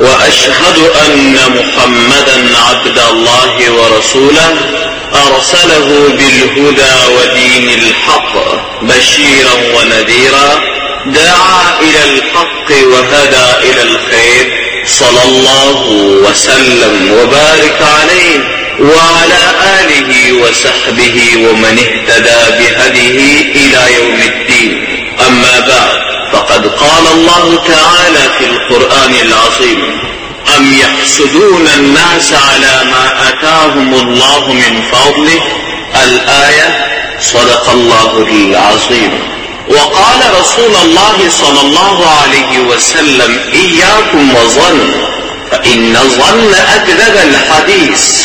وأشهد أن محمدا عبد الله ورسوله أرسله بالهدى ودين الحق بشيرا ونذيرا دعا إلى الحق وهدى إلى الخير صلى الله وسلم وبارك عليه وعلى آله وصحبه ومن اهتدى بهديه إلى يوم الدين أما بعد فقد قال الله تعالى في القرآن العظيم أم يحسدون الناس على ما أتاهم الله من فضله الآية صدق الله العظيم وقال رسول الله صلى الله عليه وسلم إياكم وظن فإن الظن أكذب الحديث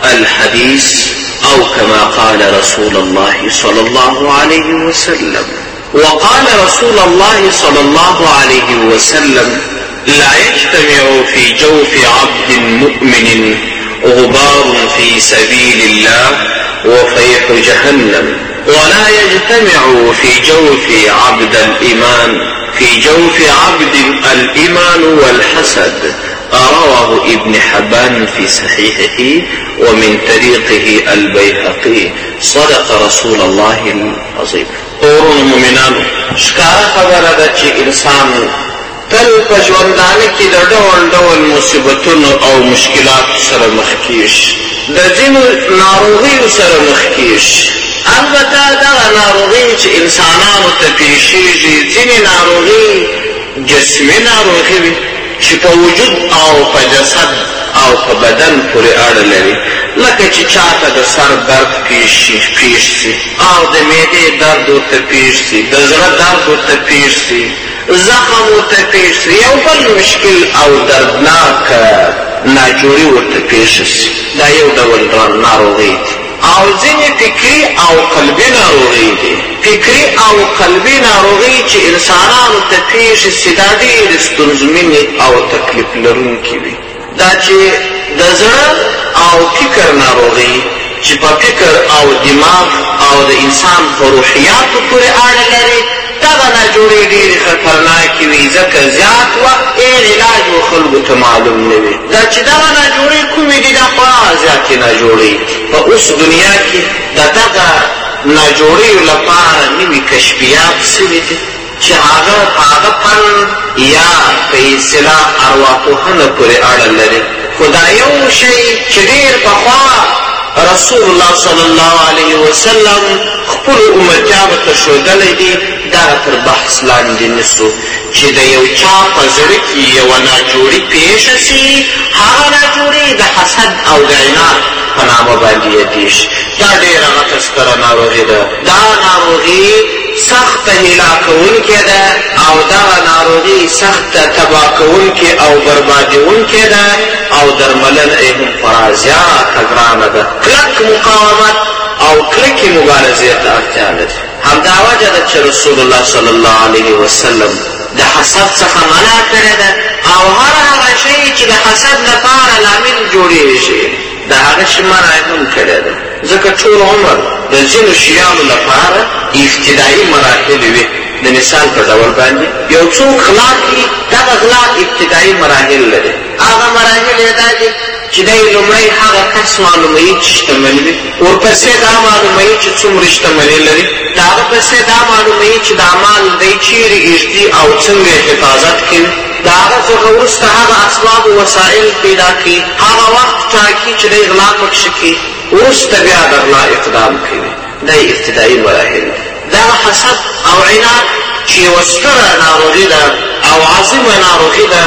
هنا الحديث أو كما قال رسول الله صلى الله عليه وسلم وقال رسول الله صلى الله عليه وسلم لا يجتمع في جوف عبد مؤمن غبار في سبيل الله وفيح جهنم ولا يجتمع في جوف عبد الإيمان في جوف عبد الإيمان والحسد رواه ابن حبان في صحيحه ومن طريقه البيهقي صدق رسول الله العظيم اورونو مؤمنانو ښکاره خبره ده چې انسان تل په ژوندانه کې د ډول ډول مصیبتونو او مشکلاتو سره مخ کیږي د ځینو ناروغیو سره مخ کیږي البته دغه ناروغي چې انسانانو ته پیښیږي ځینې ناروغي جسمي ناروغي وي چې په وجود او په جسد او په بدن پورې اړه لري، لکه چې چا ته د سر درد پېښ شي، پېښ شي، او د معدې درد ورته پېښ شي، د زړه درد ورته پېښ شي، زخم ورته پېښ شي، یو بل مشکل او دردناکه ناجوړي ورته پېښه شي، دا یو ډول ناروغۍ دي. او ځینې فکري او قلبي ناروغۍ دي. فکري او قلبي ناروغۍ چې انسانانو ته پېښې شي دا ډېرې ستونزمنې او تکلیف لرونکې وي. دا چې د زړه او فکر ناروغۍ چې په فکر او دماغ او د انسان په روحیاتو پورې اړه لري، دغه ناجوړې ډېرې خطرناکې وې، ځکه زیات وخت ئې علاج و خلګو ته معلوم نه وي. دا چې دغه ناجوړې کومې دي دا خورا زیاتې ناجوړې دي. په اوس دنیا کي ددغه ناجوړیو لپاره نوي کشفیات سوي دي چې هغه په هغه پن یا په اصطلاح ارواپوهنه پوري اړه لري خو دا یو شی چې ډېر پخوا رسول الله صلی الله علیه وسلم خپلو امتیانو ته ښودلی دی، دغه تر بحث لاندې نیسو، چې د یو چا په زړه کې یوه ناجوړي پېښه شي، هغه ناجوړي د حسد او د عناد په نامه باندې یادېږي. دا ډېره غټه ستره ناروغي ده، دا ناروغي سخته هلاکوونکې ده او دغه ناروغي سخته تباه کوونکې او بربادوونکې ده او درملنه یې هم خورا زیاته ګرانه ده. کلک مقاومت. او کلکې مبارزې ته اړتیا لري. همدا وجه ده چې رسول الله صلی الله علیه وسلم د حسد څخه منع کړې ده او هر هغه شی چې د حسد لپاره لامل جوړیږي د هغه شي منع یې هم کړې ده، ځکه ټول عمر د ځینو شیانو لپاره ابتدايي مراحل وي، د مثال په ډول باندې یو څوک غلا کوي دغه غلا ابتدايي مراحل لري، هغه مراحل یې دا دي چې دی لومړی هغه کس معلوموي چې شتمن وي ورپسې دا معلوموي چې څومره شتمني لري د هغه پسې دا معلوموي چې دا مال دی چیرې ږدي او څنګه یې حفاظت کوي د هغه څخه وروسته هغه اسباب و وسایل پیدا کوي هغه وخت ټاکي چې دی غلا پکښې کوي وروسته بیا د غلا اقدام کوي دا یې ابتدايي مراحل دي. دغه حسد او عناد چې یوه ستره ناروغي ده او عظیمه ناروغي ده،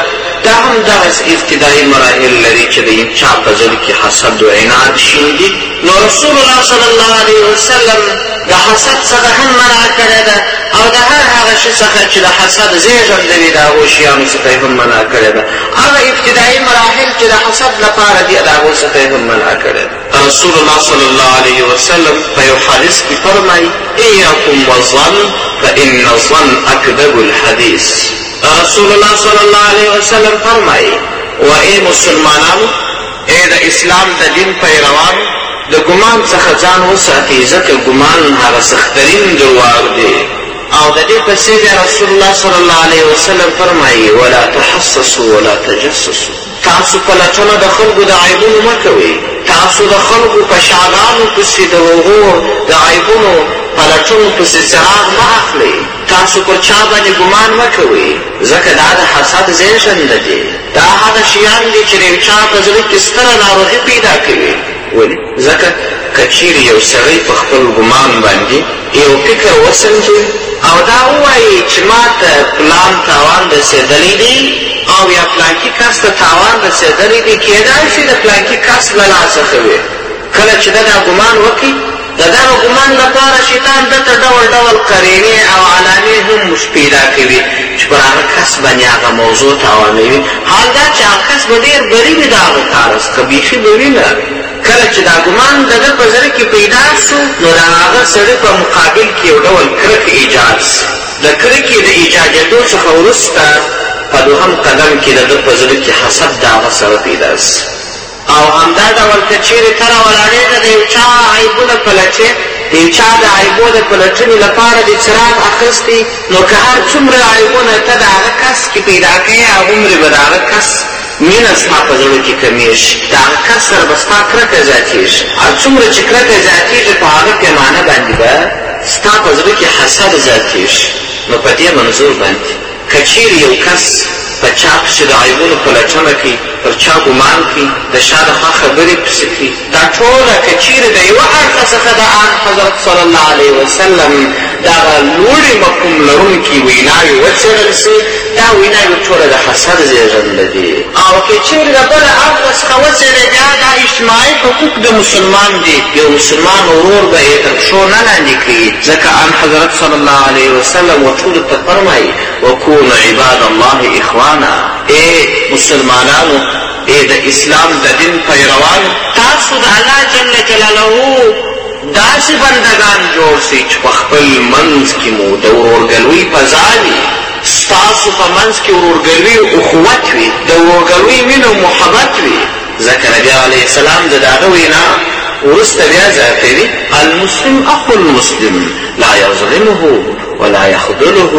دا هم دغسې ابتدايي مراحل لري چې د یو چا په زړه کې حسد و عناد شیندي، نو رسول الله صلی الله علیه وسلم د حسد څخه هم منع کړې ده او د هر هغه شي څخه چې د حسد زېږنده وي د هغو شیانو څخه یې هم منع کړې ده. هغه ابتدايي مراحل چې د حسد لپاره دي، د هغو څخه یې هم منع کړې ده. رسول الله صلی الله علیه وسلم په یو حدیث کې فرمایي ایاکم والظن فان الظن اکذب الحدیث رسول الله صلی الله علیه وسلم فرمایي و ای مسلمانانو ای د اسلام د دین پیروانو د ګمان څخه ځان وساتي ځکه ګمان هغه سخترین درواغ دی او د دې پسې بیا رسول الله صلی الله علیه وسلم فرمایي ولا تحسسوا ولا تجسسوا تاسو پلټنه د خلکو د عیبونو مه کوئ، تاسو د خلکو په شعرانو پسې د هغو د عیبونو، پلټنو، پسې څراغ مه اخلئ، تاسو پر چا باندې ګمان مه کوئ، ځکه دا د حسد زېږنده دي، دا هغه شیان دي چې د یو چا په زړه کې ستره ناروغي پیدا کوي. ولي ځکه که چيري يو سړی په خپل ګمان باندي يو فکر وسنجوي او دا ووايي چي ماته پلان تاوان رسېدلی دی او يا پلانکي کس ته تاوان رسېدلی دی کېدای سي د پلانکي کس له لاسه ښه وي کله چي ده دا ګمان وکړي د دغه ګومان لپاره شیطان ده ته ډول ډول قرینې او علامې هم پیدا کوي چې پر هغه کس باندې هغه موضوع تاوانوي، حال دا چې هغه کس به ډېر بري وي د هغه کاره څخه، بیخي به وي نه. کله چې دا ګومان د ده په زړه کې پیدا شو، نو د هغه سړي په مقابل کې یو ډول کرکه ایجاد شوه، د کرکې د ایجادېدو څخه وروسته په دوهم قدم کې د ده په زړه کې حسد د هغه سره پیدا شو، او همدا ډول که چېرې ته راولاړې ته د یو چا عیبونه پلټې، د یو چا د عیبو د پلټنې لپاره دې څراغ اخیستی، نو که هر څومره عیبونه ته د هغه کس کې پیدا کړې، هغومره به د هغه کس مینه ستا په زړه کې کمېږي، د هغه کس سره به ستا کرکه زیاتېږي، هر څومره چې کرکه زیاتېږي، په هغه پیمانه باندې به ستا په زړه کې حسد زیاتېږي، نو په دې منظور باندې. که چیرې یو کس په چا پسې د عیبونو پلټنه کوي، پر چا ګمان کوي، د شا د خوا خبرې پسې کوي، دا ټوله که چیرې د یوه اړخه څخه د آن حضرت صلی الله علیه وسلم دغه لوړې مفهوم لرونکې ویناوې وڅیړل شي، دا ویناوې ټوله د حسد زیږنده دي. او که چیرې د بل اړخه څخه وڅیړې بیا دا اجتماعي حقوق د مسلمان دي، یو مسلمان ورور به یې تر پښو نه لاندې کوي، ځکه آنحضرت صلی الله علیه وسلم و ټولو ته فرمائی، وکونو عباد الله اخوانا، اې مسلمانانو، اې د اسلام د دین پیروانو! تاسو د الله جل جلاله داسې بندګان جوړ سئ چې په خپل منځ کې مو د ورورګلوۍ فضا وي، ستاسو په منځ کې ورورګلوي او اخوت وي، د ورورګلوۍ مینه او محبت وي. ځکه نبی علیه السلام د داغه وینا وروسته بیا زیاتوي المسلم اخو المسلم لا یظلمه ولا یخذله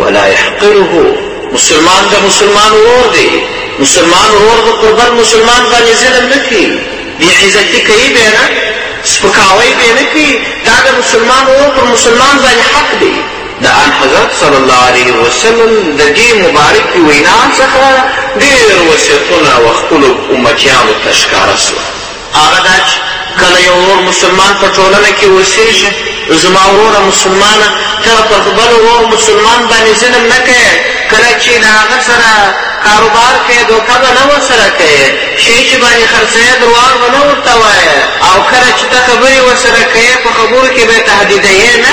ولا یحقره مسلمان د مسلمان ورور دی مسلمان ورور به پر بل مسلمان باندې ظلم نه کوي بېعزتي کوي بیا نه سپکاوی بیا نه کوي دا د مسلمان ورور پر مسلمان باندې حق دی د آنحضرت صلی الله علیه وسلم د دې مبارکې وینا څخه ډېر وصیتونه و خپلو امتیانو ته ښکاره سوه، هغه دا چي کله یو نور مسلمان په ټولنه کي اوسېږي، زما وروره مسلمانه! ته پر بل ورور مسلمان باندي ظلم نه کړې، کله چي له هغه سره کاروبار کوې دوکه به نه ورسره کوې، شی چي باندي خرڅوې درواغ به نه ورته وایې او کله چي ته خبري ورسره کوې په خبرو کي به یې تهدیدوې نه،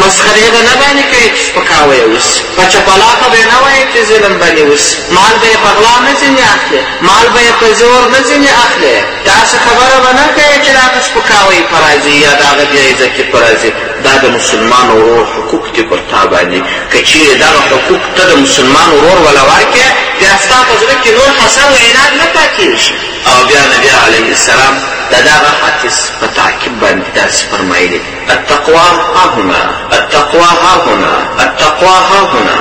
مسخرې به نه باندې کوې چې سپکاوی یې وشي په چپلاخه به یې نه وایې چې ظلم باندې وشي مال به یې په غلا نه ځینې اخلې مال به یې په زور نه ځینې اخلې داسې خبره به نه کوې چې د هغه سپکاوی په راځي یا د هغه بېعزتي په راځي دا د مسلمان ورور حقوق دي پر تا باندې که چیرې دغه حقوق ته د مسلمان ورور ولا ورکړې بیا ستا په زړه کې نور حسن او عناد نه پاتېږي او بیا نبي علیه السلام د دغه حدیث په تعقیب باندې داسې فرمایلي التقوا هاهنا التقوا هاهنا التقوا هاهنا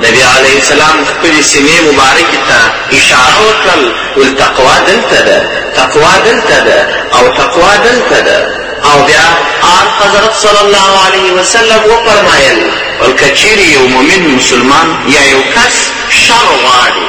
نبی علیه السلام خپلې سینې مبارکې ته اشاره وکړل ول تقوا دلته ده تقوا دلته ده او تقوا دلته ده او بیا آن حضرت صلی الله علیه وسلم وفرمایل ول که چیرې یو مؤمن مسلمان یا یو کس شر غواړي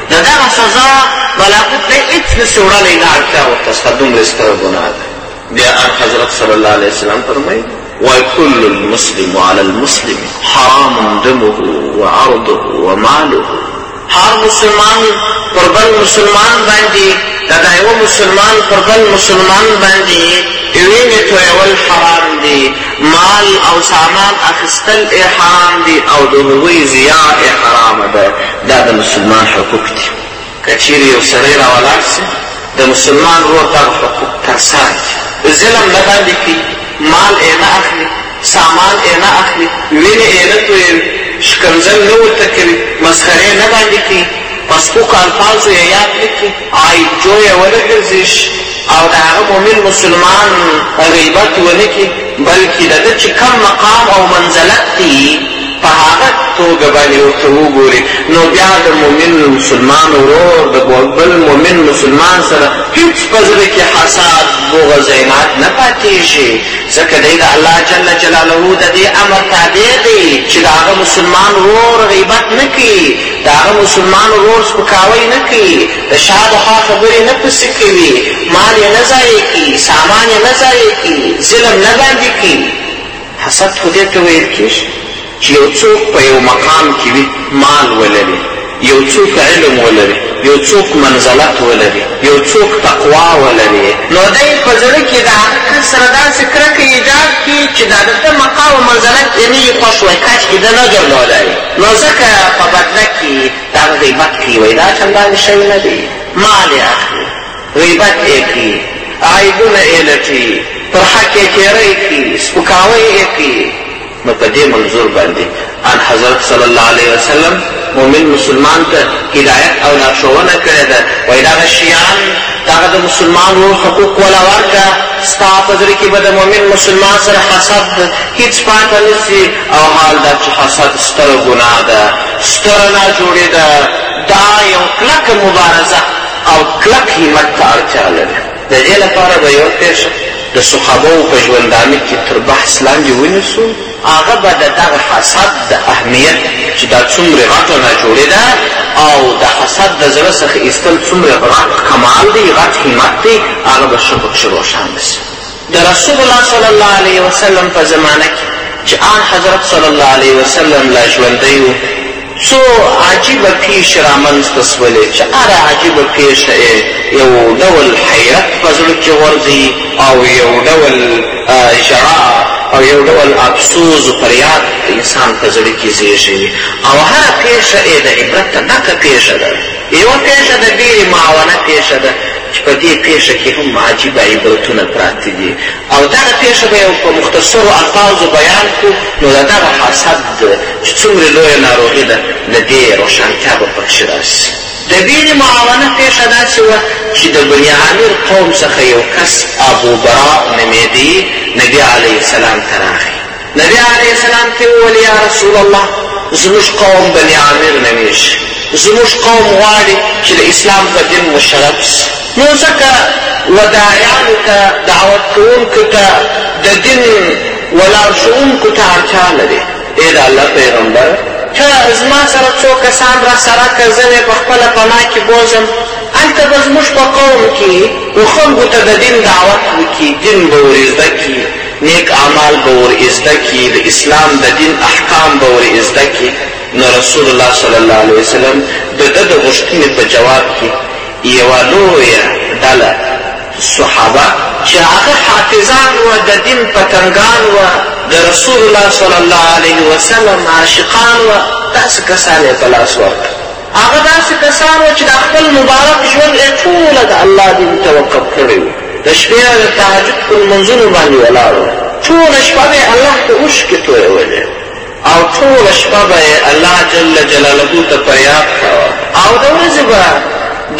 د دغه سزا ملکوت ته هیڅ نه شي وړلی، نه اړتیا ورته شته، دومره ستره ګناه ده. بیا آنحضرت صلی الله علیه وسلم فرمایي، وکل المسلم علی المسلم حرام دمه وعرضه وماله، هر مسلمان پر بل مسلمان باندې، د دا یوه مسلمان پر بل مسلمان باندې وینې تویول حرام دي، مال او سامان اخیستل یې حرام دي او د هغوی ضیاع یې حرامه ده. دا د مسلمان حقوق دي که چیرې یو سړی راولاړ شي د مسلمان ورور دغه حقوق ترسره کړي ظلم نه باندې کوي مال یې نه اخلي سامان یې نه اخلي وینې یې نه تویوي شکنځل نه ورته کوي مسخرې نه باندې کوي په سپکو الفاظو یې یاد نه کړي عیب جوی ونه ګرځېږي او د هغه مؤمن مسلمان غیبت ونه کړي، بلکې د ده چې کوم مقام او منزلت دی په هغه توګه باندې ورته وګوري، نو بیا د مؤمن مسلمان ورور د بل مؤمن مسلمان سره هېڅ په زړه کې حسد، بغض، عناد نه پاتېږي، ځکه دی د الله جل جلاله د دې امر تابع دی چې د هغه مسلمان ورور غیبت نه کړي، د هغه مسلمان ورور سپکاوی نه کړي، د شا د خوا خبرې نه پسې کوي، مال یې نه ضایع کړي، سامان یې نه ضایع کړي، ظلم نه باندې کړي. حسد خو دې ته ویل کېږي چې یو څوک په یو مقام کې وي، مال ولري، یو څوک علم ولري، یو څوک منزلت ولري، یو څوک تقوا ولري، نو دی په زړه کې د هغه کس سره داسې کرکه ایجاد کړي چې د ده مقام او منزلت یې نه وي خوښ وای، کاشکې ده نه درلودای، نو ځکه په بدله کې دا غیبت کی وای دا چندان شی نه دی مال یې اخلي غیبت یې کوي عیبونه یې لټي پر حق یې تېری کوي سپکاوی یې کوي نو په دې منظور باندې ان حضرت صلی الله علیه وسلم مؤمن مسلمان ته هدایت او لارښوونه کړې ده وایي دغه شیان دغه د مسلمان ورور حقوق ولا ورکړه ستا په زړه کې به د مؤمن مسلمان سره حسد هیڅ پاته نسی او حال دا چې حسد ستره ګناه ده ستره ناجوړي ده، دا یو کلکه مبارزه او کلک همت ته اړتیا لري. د دې لپاره به یوه پېښه د صحابوو په ژوندانه کې تر بحث لاندې ونیسو، هغه به د دغه حسد د اهمیت چې دا څومره غټه ناجوړي ده او د حسد د زړه څخه ایستل څومره غټ کمال دی، غټ همت دی، هغه به ښه پکښې روښانه شي. د رسول الله صلی الله علیه وسلم په زمانه کې چې آنحضرت صلی الله علیه وسلم لا ژوندی و، څو عجیبه پېښې رامنځته شولې چې هره عجیبه پېښه یې یو ډول حیرت په زړه کې غورځوي او یو ډول ژړا او یو ډول افسوز و فریاد د انسان په زړه کې زېږوي او هره پېښه یې د عبرت ډکه پېښه ده. یوه پېښه د ډېرې معاونه پېښه ده چې په دې پېښه کې هم عجیب عبرتونه پراته دي او دغه پېښه به یو په مختصرو الفاظو بیان کړو نو د دغه حسد چې څومره لویه ناروغي ده له دې روښانتیا به پکښې راشي. د ډېرې معاونه پېښه داسې وه چې د بني عامر قوم څخه یو کس ابو براء نومېدی نبي علیه السلام ته راغی. نبی علیه السلام ته وویل یا رسول الله زموږ قوم بني عامر نومیږي زموږ قوم غواړي چې د اسلام په دین مشرف شي نو ځکه وداعیانو ته دعوت کوونکو ته د دین ولارښوونکو ته اړتیا لري ای د الله پیغمبر ته زما سره څو کسان را سره که زه یې په خپله پناه کې بوځم هلته به زموږ په قوم کې و خلکو ته د دین دعوت وکړي دین به ورزده کړي نیک اعمال به ور ازده کړي، د اسلام د دین احکام به ور ازده کړي، نو رسول الله صلی الله علیه وسلم د ده د غوښتنې په جواب کې یوه لویه ډله صحابه، چې هغه حافظان وه، د دین پتنګان وه، د رسول الله صلی الله علیه وسلم عاشقان وه، داسې کسان یې په لاس ورکړل. هغه داسې کسان وو چې د خپل مبارک ژوند ئې ټوله د الله دین ته وقف کړې وو، د شپې د تهجد په لمونځونو باندې ولاړ وو، ټوله شپه به ئې الله ته اوښکې تویولې او ټوله شپه به ئې الله جل جلاله ته فریاد کاوه او د ورځې به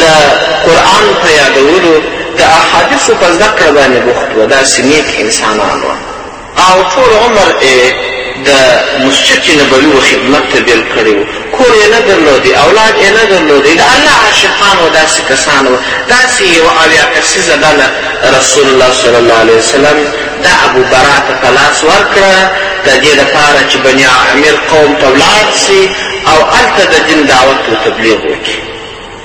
د قرآن په یادولو، د احادیثو په زده کړه باندې بوخت وو، داسې نیک انسانان وو. او ټول عمر ئې د مسجد نبوي و خدمت ته بېل کړی وو، کور ئې نه درلودی، اولاد ئې نه درلودی، د الله عاشقان و داسي کسان وه، داسي یوه اویا کسیزه ډله رسول الله صلی الله علیه وسلم د ابو برا ته په لاس ورکړه، د دې د پاره چي بني عامر قوم ته ولاړ سي او هلته د دین دعوت و تبلیغ وکړي.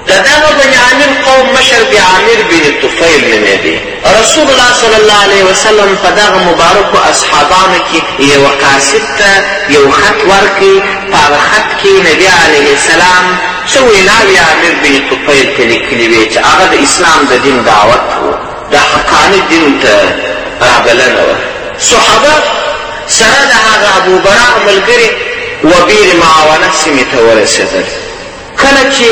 د دغه بني عامر قوم مشر به عامر بن طفیل نومېدی. رسول الله صلی الله علیه وسلم په دغه مبارکو اصحابانو کې یوه قاصد ته یو خط ورکړ، په هغه خط کې نبي علیه السلام څه ویناوې عامر بن طفیل ته لیکلې وې چې هغه د اسلام د دین دعوت و، د حقاني دین ته رابلنه وه. صحابه سره د هغه ابوبراء ملګري وبیر معاونه سیمې ته ورسېدل. کله چې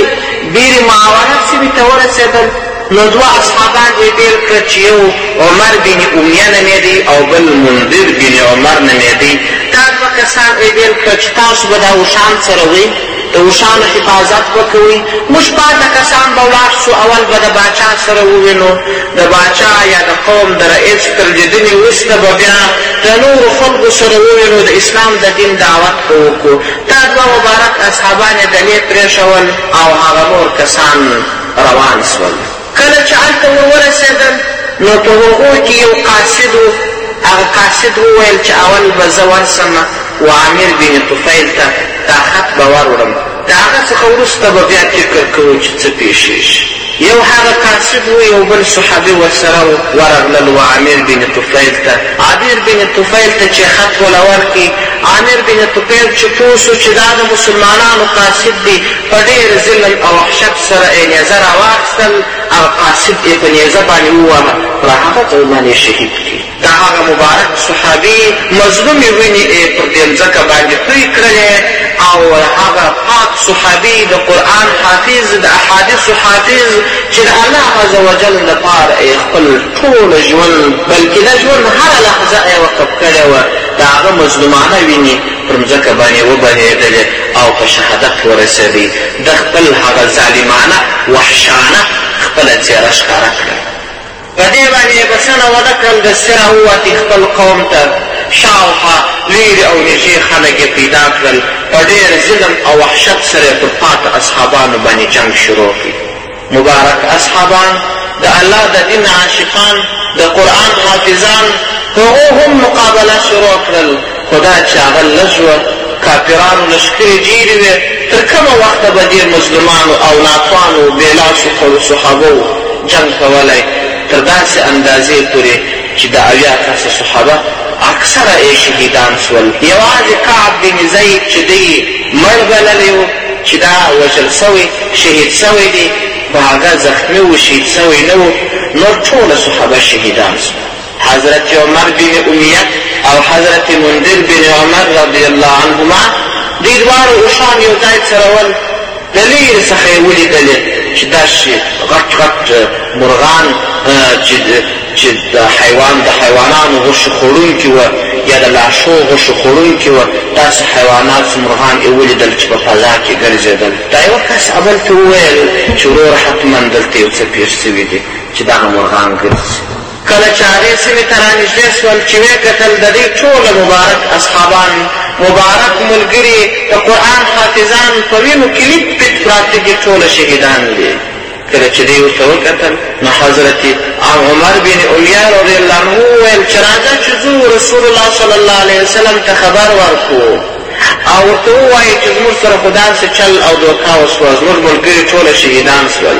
بیر معاونه سیمې ته ورسېدل، نو دوه اصحابان یې بېل کړل چې یو عمر بن امیه نومېدی او بل منذر بن عمر نومېدی، دا دوه کسان یې بېل کړل چې تاسو به دا اوښان څروئ، د اوښانو حفاظت به کوئ، موږ پاته کسان به ولاړ شو، اول به د باچا سره ووینو، د باچا یا د قوم د رئیس تر لیدنې وروسته به بیا د نورو خلکو سره ووینو، د اسلام د دین دعوت به وکړو. دا دوه مبارک اصحابان یې دلې پرېښول او هغه نور کسان روان شول. کله چې هلته ور ورسېدل نو په هغو کې یو قاصد و، هغه قاصد وویل چې اول به زه ورشم و عامر بن طفیل ته دا خط به وروړم، د هغه څخه وروسته به بیا فکر کوو چې څه پېښېږي. یو هغه قاصد وو یو بل صحابي ورسره وو ورغلل و عامر بن طفیل ته عابر بن طفیل ته چه خط وله ورکی عامر بن طفیل چه پوه سو چه دا د مسلمانانو قاصد دي په ډیر ظلم او وحشت سره ئې نیزه راواخستل او قاصد ئې په نیزه باندې وواهه په هغه ځای باندې شهید کړي. د هغه مبارک صحابي مظلومې وینې ئې پر دې مځکه باندې توی کړلې او هغه پاک صحابي د قرآن حافظ، د احادیثو حافظ چې د الله عز وجل د پاره ئې خپل ټول ژوند بلکې د ژوند هره لحظه ئې وقف کړې وه، د هغه مظلومانه وینې پر مځکه باندې وبهېدلې او په شهادت ورسېد، ده خپل هغه ظالمانه، وحشانه خپله څېره ښکاره کړه. په دې باندې یې بسنه ونه کړل، دستي راووت، خپل قوم ته شاوخوا لېرې او نږدې خلک یې پیدا کړل، په ډېر ظلم او وحشت سره یې پر پاتو اصحابانو باندې جنګ شروع کړ. مبارک اصحابان، د الله د دین عاشقان، د قرآن حافظان، هغو هم مقابله شروع کړل، خو دا چې هغه لږ وه، کافرانو لښکرې ډېرې وې، تر کومه وخته به دې مظلومانو او ناتوانو بې لاسو کړو صحابوو جنګ کولای، تر داسې اندازې پورې چې د اویا کسه صحابه اکثره ئې شهیدان سول، یوازې کعب بن زید چې دوی یې مړ بللی وو چې دا وژل سوی، شهید سوی دی، خو هغه زخمي وو شهید سوی نه وو، نور ټوله صحابه شهیدان سول. حضرت عمر بن امیه او حضرت منذر بن عمر رضی الله عنهما دوی دواړو اوښان یو ځای څرول د لیرې څخه یې ولیدلې چې داسې غټ غټ مرغان چې د حیوان د حیوانانو غوښې خوړونکي وه یا د لاشو غوښې خوړونکي وه داسې حیوانات مرغان یې ولیدل چې په فضا کې ګرځېدل دا یوه کس اول ته وویل چې ورور حتما دلته یو څه پېښ سوي دي چې دغه مرغان ګرځي کله چې هغې سیمې ته رانژدې شول چې ویې کتل د دوی ټوله مبارک اصحابان، مبارک ملګري، د قرآن حافظان، په وینو کې لیت پیت پراته دي، ټوله شهیدان دي. کله چې دوی ورته وکتل نو حضرت عمر بن امیه رضی الله عنه وویل چې راځه چې ځو رسول الله صلی الله علیه وسلم ته خبر ورکړو او ورته ووایو چې زموږ سره خو داسې چل او دوکه وشوه، زموږ ملګري ټوله شهیدان شول.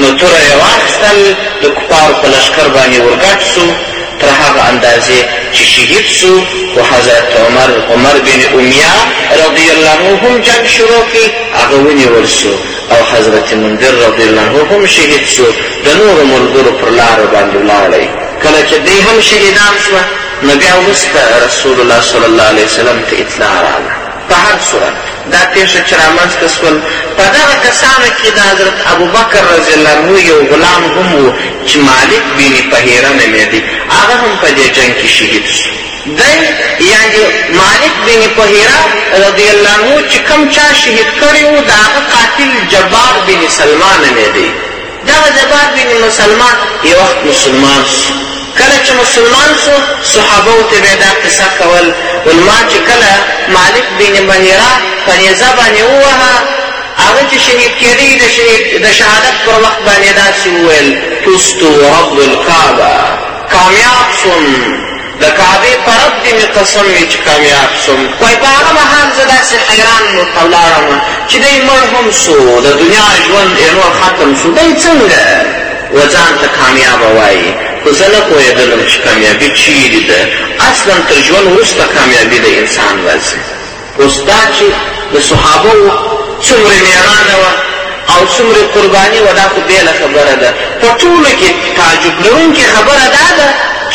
نو توره یې واخیستل، د کفارو په لښکر باندې ورګډ شو، تر هغه اندازې چې شهید شو، خو حضرت عمر، عمر بن امیه رضی الله عنه، هم جنګ شروع کړ، هغه ونیول شو او حضرت منذر رضی الله عنه هم شهید شو، د نورو ملګرو پر لارو باندې ولاړی. کله چې دوی هم شهیدان شوه، نو بیا وروسته رسول الله صلی الله علیه وسلم ته اطلاع راغله. په هر صورت، دا پېښه چې رامنځ ته شول، په دغه کسانو کې د حضرت ابوبکر رضی الله عنه یو غلام هم و چې مالک بن فهیره نومېدی، هغه هم په دې جنګ کې شهید شو. دی، یعنې مالک بن فهیره رضی الله عنه، چې کوم چا شهید کړی و، د هغه قاتل جبار بن سلمه نومېدی، دغه جبار بن مسلمه یو وخت مسلمان سو، کله چي مسلمان سو صحابو ته به یې دا قصه کول، ویل ما چي کله مالک بن مهیره په نیزه باندي وواهه، هغه چي شهید کېدی د شهید د شهادت پر وخت باندي یې داسي وویل، فزت ورب الکعبه، کامیاب سوم. د کعبې په رب دې مې قسم وي چې کامیاب شوم. وایي په هغه مهال زه داسې حیران ولاړم چې دی مړ هم شو، د دنیا ژوند یې نور ختم شو، دی څنګه و ځان ته کامیابه وایي؟ خو زه نه پوهېدلم چې کامیابي چېرې ده؟ اصلاً تر ژوند وروسته کامیابي د انسان راځي. اوس دا چې د صحابه وو څومره مېړانه وه او څومره قرباني وه دا خو بېله خبره ده په ټولو کې تعجب لرونکې خبره دا ده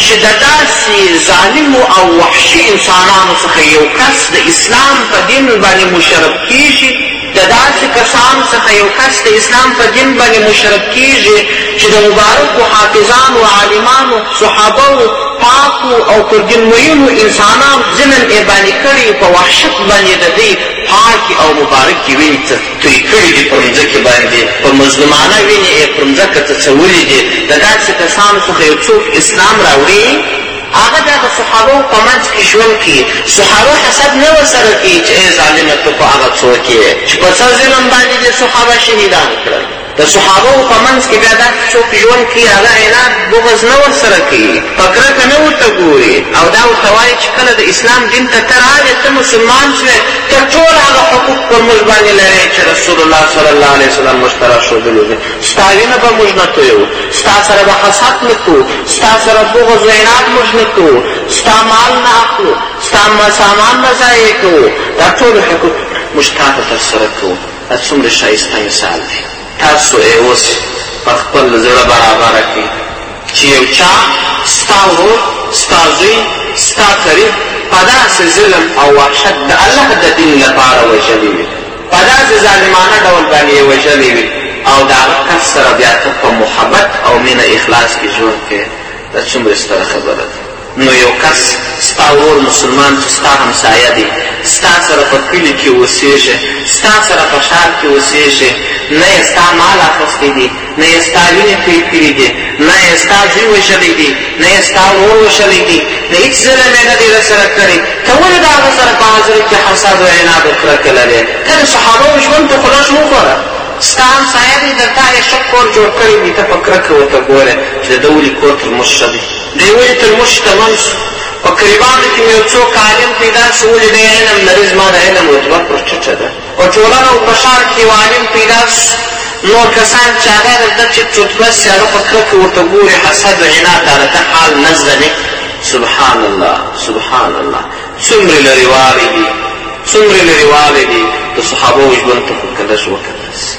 چې د داسې ظالمو او وحشي انسانانو څخه یو کس د اسلام په دین باندې مشرف کېږي د داسې کسانو څخه یو کس د اسلام په دین باندې مشرف کیږي چې د مبارکو حافظانو، عالمانو، صحابوو، پاکو او پر دین مئینو انسانانو ظلم ئې باندې کړی او په وحشت باندې یې د دوی پاکې او مبارکې وینې توی کړې دي پر مځکې باندې په مظلومانه وینې ئې پر مځکه څڅولې دي د داسې کسانو څخه یو څوک اسلام راوړي. هغه بیا د صحابه وو په منځ کي ژوند کوي، صحابه حسد نه ورسره کوي چي اې ظالمه ته خو هغه څوک يې چي په څه ظلم باندي دي صحابه شهيدان کړل، د صحابه وو په منځ کي بیا داسي څوک ژوند کوي هغه عناد، بغض نه ورسره کوي، په کرکه نه ورته ګوري او دا ورته وايي چي کله د اسلام دين ته ته راغلې، ته مسلمان سوې، ته ټول هغه حقوق پر موږ باندي لرې چي رسول الله صلی الله عليه وسلم موږ ته راښودلي دي. ستاوینه به موږ نه تویو، ستا سره به حسد نه کوو، ستا سره بغض و عناد موږ نه کوو، ستا مال نه اخلو، ستا سامان نه ضایع کوو، دا ټول حقوق موږ تاته ترسره کوو. دا څومره ښایسته مثال دی. تاسو ئې اوس په خپل زړه برابره کړئ چې یو چا ستا ورور، ستا زوی، ستا قریب په داسې ظلم او وحشت د الله د دین لپاره وژلی وي. په داسې ظالمانه ډول باندې یې وژلی وي او د هغه کس سره بیا ته په محبت او مینه اخلاص کې ژوند کوې دا څومره ستره خبره ده نو یو کس ستا ورور مسلمان چې ستا همسایه دی ستا سره په کلي کې اوسېږي ستا سره په ښار کې اوسېږي نه یې ستا مال اخیستی دی نه یې ستا وینې توی کړي دي، نه یې ستا زوی وژلی دی، نه یې ستا ورور وژلی دی، نه هیڅ ظلم یې نه دی درسره کړی، ته ولې د هغه سره په حاضرۍ کې حسد او عناد او کرکه لرې؟ ته د صحابه وو ژوند ته خو لږ وګوره، ستا همسایه دی، تر تا یې ښه کور جوړ کړی دی، ته په کرکه ورته ګورې چې د ده ولې کور تر موږ ښه دی؟ دی ولې تر موږ شتمن شو؟ په قریبانو کې مې یو څوک عالم پیدا شو، ولې دی علم لري، زما د علم رتبه پر ټیټه ده. په ټولنه او په ښار کې یو عالم پیدا شو، نور کسان چې هغه د ده ټیټ رتبه سي، هغه په کرکه ورته ګوري، حسد او عناد دا د ده حال نه زغمي، سبحان الله، سبحان الله، څومرې لرې والی دي، څومرې لرې والی دي، د صحابه وو ژوند ته خو کله شي وکتل شي.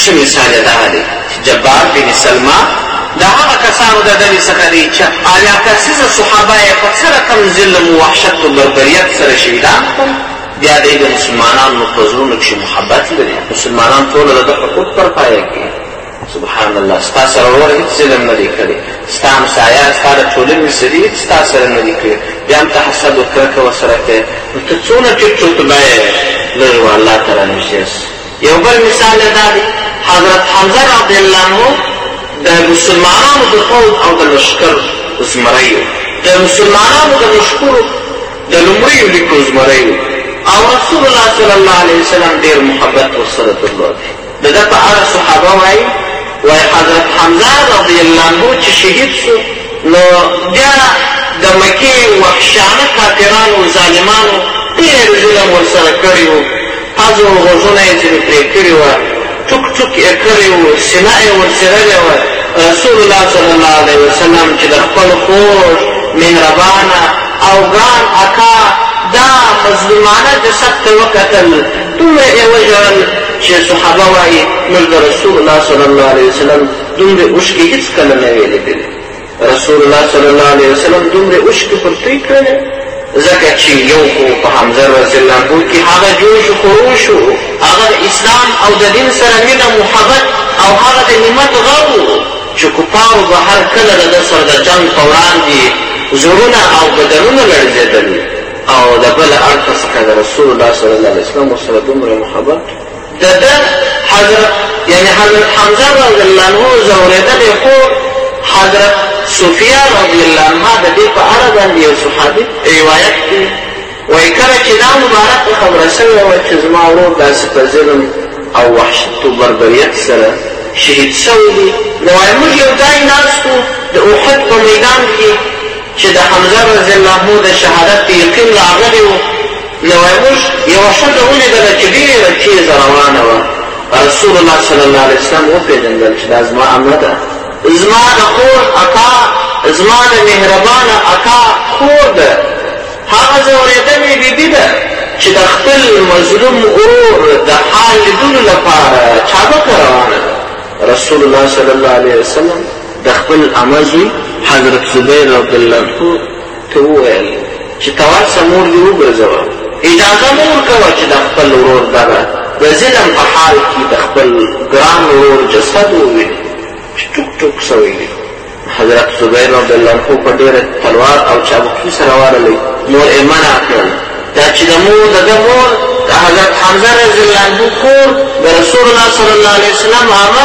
ښه مثال یې دغه دی چې جبار بن سلمه د هغه کسانو د ډلې څخه دی چې اویا کسیزه صحابه یې په څه رقم ظلم و وحشت و بربریت سره شهیدان کړل، بیا دی د مسلمانانو په زړونو کښې محبت لري، مسلمانان ټول د ده حقوق پر پایه ږدي. سبحان الله ستا سره ورور هیڅ ظلم نه دی کړی، ستا همسایه ستا د ټولنې سړي هیڅ ستا سره نه دي کړي، بیا هم ته حسد و کرکه ورسره کوې، نو ته څونه ټیټ رتبه یې، لږ و الله ته رانږدې سه. یو بل مثال یې دا دی، حضرت حمزه رضی الله عنه د مسلمانانو د پوځ او د لښکر زمری و، د مسلمانانو د لښکرو د لومړیو لیکو زمری و او رسول الله صلی الله علیه وسلم ډېر محبت ورسره درلود. د ده په اړه صحابه وايي، وایې حضرت حمزه رضی الله عنه چې شهید شو نو بیا د مکې وحشیانه کافرانو او ظالمانو ډېر ظلم ورسره کړی و، پزه او غوږونه یې ځینې پرې کړي وه، ټوک ټوک یې کړی و، سینه یې ورڅېرلې وه، رسول الله صلی الله علیه وسلم چې د خپل خوږ، مهربانه او ګران اکا دا مظلومانه جسد ته وکتل دومره ئې وژړل چې صحابه وائي موږ د رسول الله صلی الله عليه وسلم دومرې اوښکې هيڅ کله نه وې ليدلې. رسول الله صلی الله عليه وسلم دومرې اوښکې پر توی کړلې ځکه چې يو خو په حمزه رضي الله عنه کې هغه جوش و خروش و هغه د اسلام او د دين سره مينه محبت او هغه د همت غر و چې کفارو به هر کله د ده سره د جنګ په وړاندې زړونه او بدنونه لړزېدل. او له بله اړخه څخه د رسول الله صلی الله علیه وسلم ورسره دومره محبت د ده حضرت یعنې حضرت حمزه رضی الله عنه ځورېدلی خو حضرت صوفیا رضی الله عنها د دې په اړه باندې یو صحابي روایت کوي وایي کله چې دا مبارکه خبره سوې وه چې زما ورور داسې په ظلم او وحشت و بربریت سره شهید سوی دی نو وایي موږ یو ځای ناست د احد په میدان کې چې د حمزه رضی الله عنه د شهادت په یقین راغلي وو، نو وایي، موږ یوه ښځه ولیدله چې ډېره تېزه روانه وه، رسول الله صلی الله علیه وسلم وپېژندل چې دا زما عمه ده، زما د خور اکا، زما د مهربانه اکا خور ده، هغه ځورېدلې بي بي ده چې د خپل مظلوم ورور د حال لیدلو لپاره چابکه روانه ده، رسول الله صلی الله علیه وسلم. د خپل عمه زوی حضرت زبیر رضی الله عنه ته وویل چې تواسه مور دې وګرځوه اجازه مه ورکوه چې د خپل ورور دغه د ظلم په حال کې د خپل ګران ورور جسد وویني چې ټوک ټوک سوی دی حضرت زبیر رضی الله عنه په ډېره تلوار او چابکي سره ورغلی مور یې منع کړل دا چې د مور د ده مور د حضرت حمزه رضی الله عنه کور د رسول الله صلی الله علیه وسلم عامه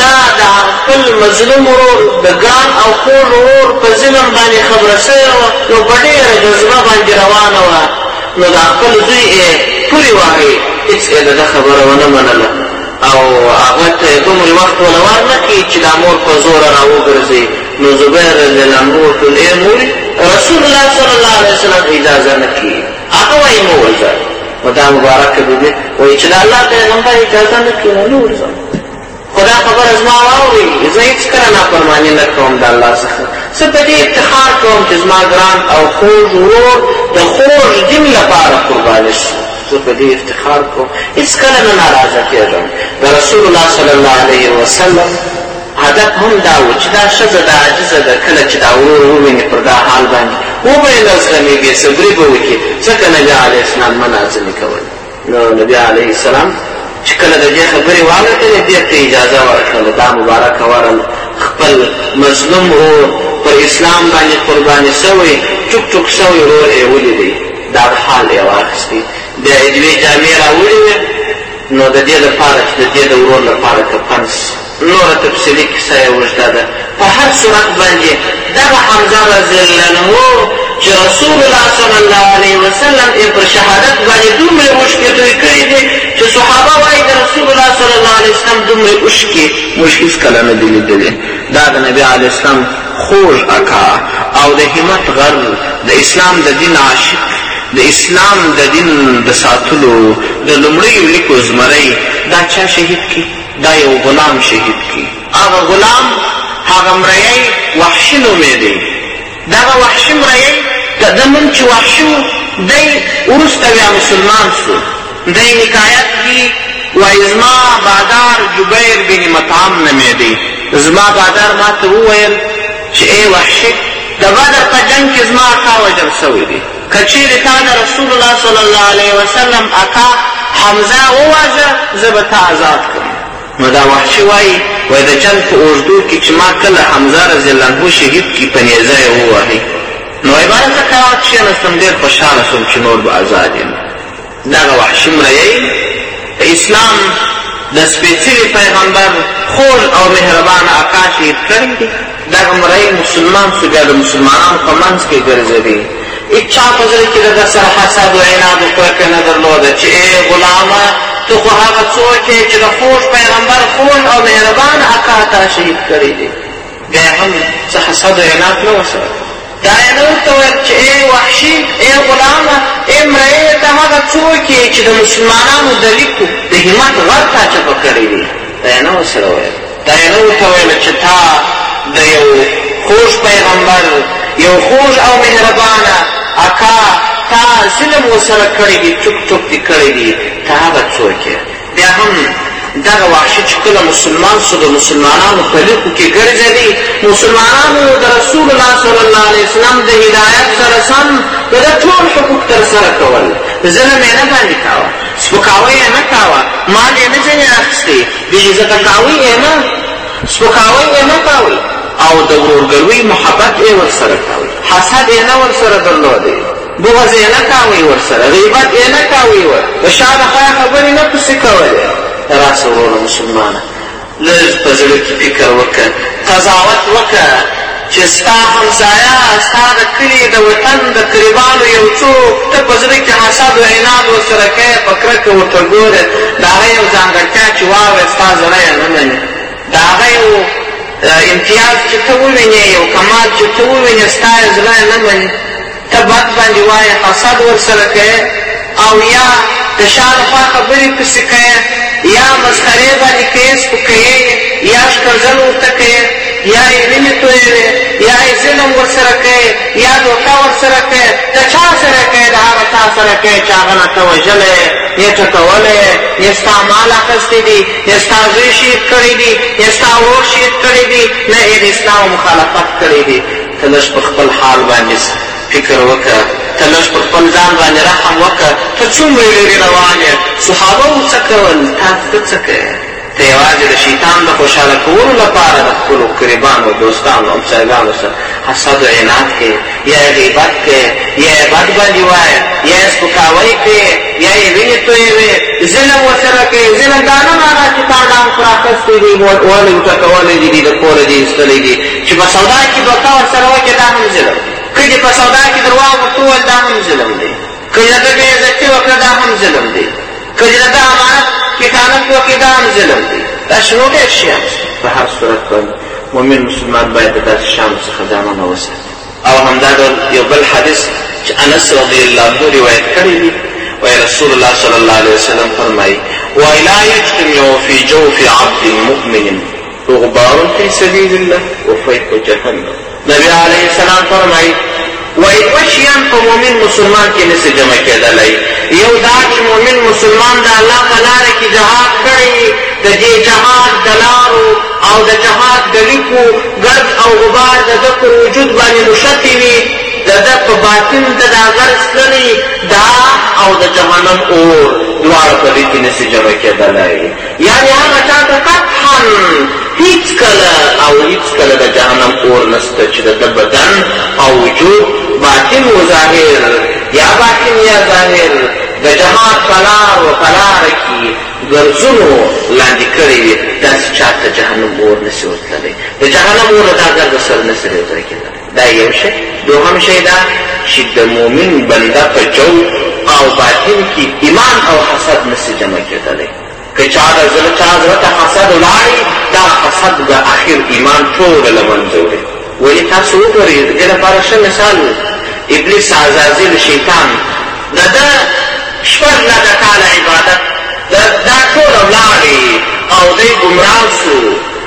دا د خپل مظلوم ورور د ګان او خور ورور په ظلم باندې خبره سوې وه نو په ډېره جذبه باندې روانه وه نو د خپل زوی یې پورې وهي هېڅ یې د ده خبره ونه منله او هغه ته یې دومره وخت ولور نه کړي چې دا مور په زوره راوګرځي نو زبیر رضی الله عنه ورته وویل، ای مور! رسول الله صلی الله علیه وسلم اجازه نه کوي، هغه وايي مه ورځه، نو دا مبارکه بي بي وايي چې د الله پیغمبر اجازه نه کوي نو نه ورځم، خو دا خبره زما واورئ، زه هېڅکله نافرماني نه کوم د الله څخه، زه په دې افتخار کوم چې زما ګران او خوږ ورور د خوږ دین لپاره قرباني شو، زه په دې افتخار کوم، هېڅکله نه ناراضه کېږم، د رسول الله صلی الله علیه وسلم هدف هم دا و چې دا ښځه د عاجزه ده کله چې دا ورور وویني پر دا حال باندې وبه نه زغمیږي صبري به وکړي ځکه نبي علیه السلام منع ځنې کول نو نبي علیه السلام چې کله د دې خبرې واورېدلې بېرته اجازه ورکړله دا مبارکه ورل خپل مظلوم ورور پر اسلام باندې قرباني سوی ټوک ټوک سوی ورور یې ولیدی دا حال یې واخیستی د عجوې جامې راوړې وې نو د دې لپاره چې د دې د ورور لپاره کپنس نوره تفصیلي کیسه یې اوږده ده، په هر صورت باندې دغه حمزه رضی الله عنه چې رسول الله صلی الله علیه وسلم ئې پر شهادت باندې دومرې اوښکې توی کړې دي چې صحابه وایي د رسول الله صلی الله علیه وسلم دومرې اوښکې موږ هیڅکله نه دي لیدلي، دا د نبي علیه السلام خوږ اکا او د همت غر د اسلام د دین عاشق د اسلام د دین د ساتلو د لومړیو لیکو زمری دا چا شهید کړي؟ دا یو غلام شهید کړي. هغه غلام، هغه مریی وحشي نومېدی. دغه وحشي مریی، د ده نوم چې وحشي و، دی وروسته بیا مسلمان شو. دی حکایت کړي، وايي، زما بادار جبیر بن مطعم نومېدی. زما بادار ما ته وویل چې ای وحشي! د بدر په جنګ کې زما اکا وژل شوی دی. که چیرې تا د رسول الله صلی الله علیه وسلم اکا حمزه وواژه زه به تا ازاد کړم. نو دا وحشي وايي، وايي د جنګ په اوږدو کې چې ما کله حمزه رضی الله عنه شهید کړي په نیزه یې ووهي نو وايي باره زه کرار کښېنستم ډېر خوشحاله شوم چې نور به ازاد یم. دغه وحشي مريۍ د اسلام د سپېڅلي پيغمبر خور او مهربان اکا شهيد کړی دی. دغه مريۍ مسلمان شو بيا د مسلمانانو په منځ کې ګرځوي. هيچا په زړه کې د ده سره حسد او عناد او کرکه نه درلوده چې ای غلامه ته خو هغه څوک يې چې د خوږ پيغمبر خور او مهربان اکا تا شهيد کړی دی. بیا هم څه حسد او عناد نه ورسره کړ. دا یې نه ورته ویل چې ای وحشي، ای غلامه، ای مرییه ته هغه څوک یې چې د مسلمانانو د لیکو د همت غر تا چپه کړی دی؟ دا یې نه ورسره ویل. دا یې نه ورته ویل چې تا د یو خوږ پیغمبر، یو خوږ او مهربانه اکا، تا ظلم ورسره کړی دی، ټوک ټوک دې کړی دی، ته هغه څوک یې؟ بیا هم دغه وحشي چې کله مسلمان سو د مسلمانانو په لیکو کې ګرځېدی مسلمانانو د رسول الله صلی الله علیه وسلم د هدایت سره سم د ده ټول حقوق ترسره کول ظلم یې نه باندې کاوه سپکاوی یې نه کاوه مال یې نه ځینې اخیستې بې عزته کاوی یې نه سپکاوی یې نه کاوه او د ورورګلوی محبت یې ورسره کاوه حسد یې نه ورسره درلودی بغض یې نه کاوه ورسره غیبت یې نه کاوه د شا د خوا خبرې نه پسې کولې راسه وروره مسلمانه لږ په زړه کې فکر وکړه قضاوت وکړه چې ستا همسایه ستا د کلي د وطن د قریبانو یو څوک ته په زړه کې حسد او عناد ورسره کوې په کرکه ورته ګورې د هغه یو ځانګړتیا چې واورې ستا زړه یې نه مني د هغه یو امتیاز چې ته ووینې یو کمال چې ته ووینې ستا یې زړه یې نه مني ته بد باندې وايه حسد ورسره کوې او يا د شا له خوا خبرې پسې کوې يا مسخرې باندې کوې سپکوې يې يا ښکنځل ورته کوې يا يې وينې تويوې يا يې ظلم ورسره کوې يا دوکه ورسره کوې د چا سره کوې د هغه تا سره کوې چې هغه نه ته وژلی یې ټکولی یې ستا مال اخیستی دي یې ستا زوی شهید کړی دي یې ستا ورور شهید کړی دي نه یې د اسلام مخالفت کړی دي ته لږ پر خپل حال باندې فکر وکړه، ته لږ پر خپل ځان باندې رحم وکړه، ته څومره لرې روان یې، صحابه وو څه کول، تاسو ته څه کوې، ته یوازې د شیطان د خوشاله کولو لپاره د خپلو قریبانو، دوستانو، همسایګانو سره حسد او عناد کوې، یا یې غیبت کوې، یا یې بد باندې وایې، یا یې سپکاوی کوې، یا یې وینې تویوې، ظلم ورسره کوې، ظلم دا نه مانا چې تا ډانګ پر اخیستی دی، وهلی او ټکولی دې دي، د کوره دې ایستلی دی، چې په سودا کې دوکه ورسره وکړې دا هم ظلم دی که دې په سودا کې درواغ ورته وویل دا هم ظلم دی که دې د ده بېعزتي وکړه دا هم ظلم دی که دې د ده امانت کې خیانت وکړې دا هم ظلم دی دا شنو ډېر شیان په هر صورت باندې مؤمن مسلمان باید د داسې شیانو څخه ځانونه وساتي او همدا ډول یو بل حدیث چې انس رضی الله عنه روایت کړی دی وای رسول الله صلی الله علیه وسلم فرمایي ولا یجتمع فی جوف عبد مؤمن تغبار فی سبیل الله و فیح جهنم نبی علیه السلام فرمایي وای دوه شیان په مؤمن مسلمان کې نسي جمع کېدلی یو دا چې مؤمن مسلمان د الله په لاره کې جهاد کړی د دې جهاد د لارو او د جهاد د لیکو ګرد او غبار د ده پر وجود باندې مشتې وي د ده په باطن د دا غرض تللی دا او د جهنم اور دواړه په دې کې نسي جمع کېدلی یعنې هغه چا ته قطعا هیڅکله او هیڅکله د جهنم اور نسته چې د ده بدن او وجود باطن و ظاهر یا باطن یا ظاهر د جهاد په لار و په لاره کې ګرځونو لاندې کړی وي داسې چا ته جهنم اور نسي ورتللی د جهنم اور له دا ګرده سره نسي یو ځای کېدلی دا یو شی دوهم شی دا چې د مؤمن بنده په جو او باطن کې ایمان او حسد نسي جمع کېدلی که چا د زړه چا زړه ته حسد ولاړي دا حسد به اخر ایمان ټول له منځه وړي ولې تاسو وګورئ د دې لپاره ښه مثال و ابلیس عزازیل شیطان د ده شپږ لکه کاله عبادت د دا ټوله ولاړې او دی ګمراه سو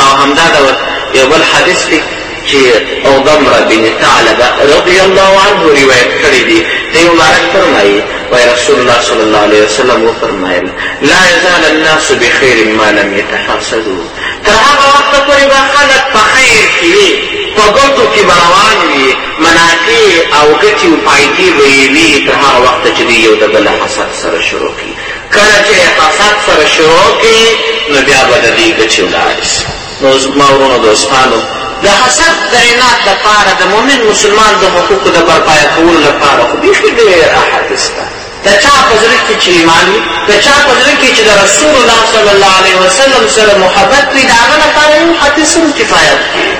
او همدا ډول یو بل حدیث کې چې اوضمر بن ثعلبه رضی الله عنه روایت کړی دی دی مبارک فرمایي وای رسول الله صلی الله علیه وسلم وفرمایل لا یزال الناس بخیر ما لم یتحاسدو تر هغه وخته پورې به خلک په خیر کې وي په ګټو کې به روان وي منافع او ګټې او فایدې به یې وي تر هغه وخته چې دوی یو د بل حسد سره شروع کړي کله چې احساسات سره شروع کړي نو بیا به د دوی ګټې ولاړې شي. نو زما وروڼو دوستانو! د حسد د عناد لپاره د مؤمن مسلمان د حقوقو د برپایه کولو لپاره خو بیخي ډېر احادیث شته. د چا په زړه کې چې ایمان وي، د چا په زړه کې چې د رسول الله صلی الله علیه وسلم سره محبت وي، د هغه لپاره یو حدیث هم کفایت کوي.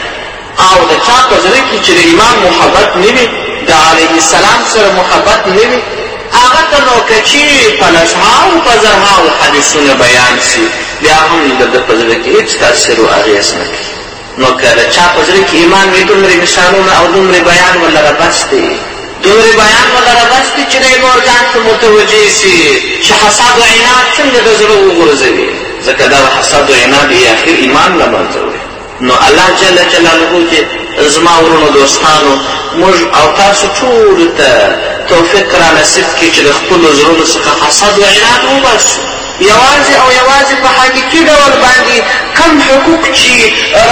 او د چا په زړه کې چې د ایمان محبت نه وي د علیه السلام سره محبت نه وي هغه ته نو که چیرې په لسهاو په زرهاو حدیثونه بیان سي بیا هم د ده په زړه کې هېڅ تاثیر و اغېز نه کوي نو که د چا په زړه کې ایمان وي دومرې مثالونه او دومرې بیان ولره بس دی دومرې بیان ولره بس دی چې دی نور ځان ته متوجه سي چې حسد و عناد څنګه د زړه وغورځوي ځکه دا حسد و عناد یې اخر ایمان له منځه وړي نو الله جل جلاله دې زما ورونو دوستانو موږ او تاسو ټولو ته توفیق را نصیب کړي چې د خپلو زړونو څخه حسد و عناد وباسو یوازې او یوازې په حقیقي ډول باندې کم حقوق چې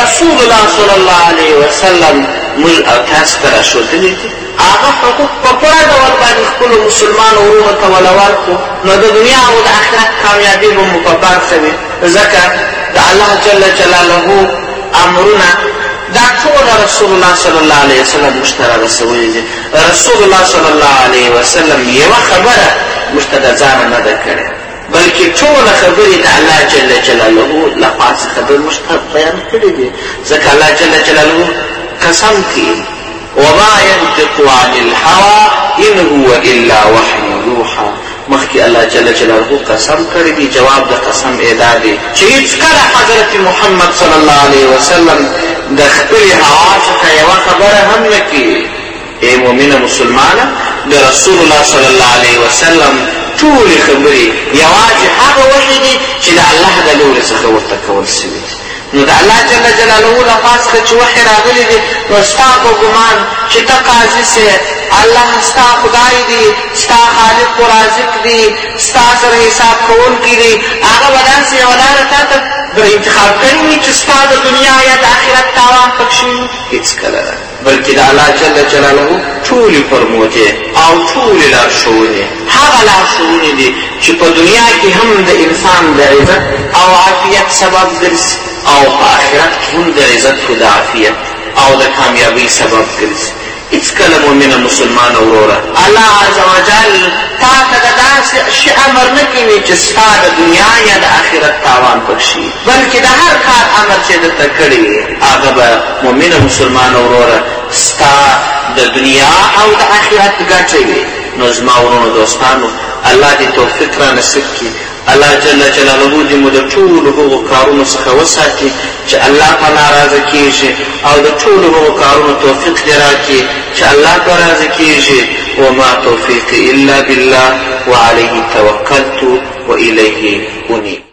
رسول الله صلی الله علیه وسلم موږ او تاسو ته راښودلي دي هغه حقوق په پوره ډول باندې خپلو مسلمانو وروڼو ته وله ورکړو، نو د دنیا او د آخرت کامیابي به مو په برخه وي، ځکه د الله جل جلاله امرونه دا ټول رسول الله صلی الله علیه وسلم موږ ته رارسولي دي، رسول الله صلی الله علیه وسلم یوه خبره موږ ته د ځانه نه ده کړې، بلکې ټوله خبرې د الله جل جلاله له خوا څخه به موږ ته بیان کړې دي، ځکه الله جل جلاله قسم کوي وما ينطق عن الهوی ان هو الا وحی یوحی مخکې الله جل جلاله قسم کړی دی جواب د قسم ادا دی چې هیڅکله حضرت محمد صلی الله علیه وسلم د خپلې هوا څخه یوه خبره هم نه کوي ای مؤمنه مسلمانه د رسول الله صلی الله علیه وسلم ټولې خبرې یوازې هغه وحي دي چې د الله د لورې څخه ورته کول سوي نو د الله جل جلاله له خوا څخه چې وحې راغلي دي، نو ستا په ګمان چې ته قاضي سې، الله ستا خدای دي، ستا خالق و رازق دي، ستا سره حساب کوونکی دي، هغه به داسې یوه لاره تا ته در انتخاب کړې وي چې ستا د دنیا یا د اخرت تاوان پکښې وي؟ هېڅکله نه. بلکې د الله جل جلاله ټولې فرموتې او ټولې لارښوونې هغه لارښوونې دي چې په دنیا کې هم د انسان د عزت او عافیت سبب ګرځي او په آخرت کې هم د عزت او د عافیت او د کامیابۍ سبب ګرځي هیڅکله مؤمنه مسلمانه وروره الله عز وجل تا ته د داسې شي امر نه کوي چې ستا د دنیا یا د آخرت تاوان پکښې بلکې د هر کار امر چې درته کړی وي هغه به مؤمنه مسلمانه وروره ستا د دنیا او د اخرت ګټه وي نو زما ورونو دوستانو الله دې توفیق را نصیب کړي الله جل جلاله دې مو د ټولو هغو کارونو څخه وساتي چې الله په ناراضه کېږي او د ټولو هغو کارونو توفیق دې راکړي چې الله په راضه کېږي وما توفیقي الا بالله وعليه توکلت وإليه أنيب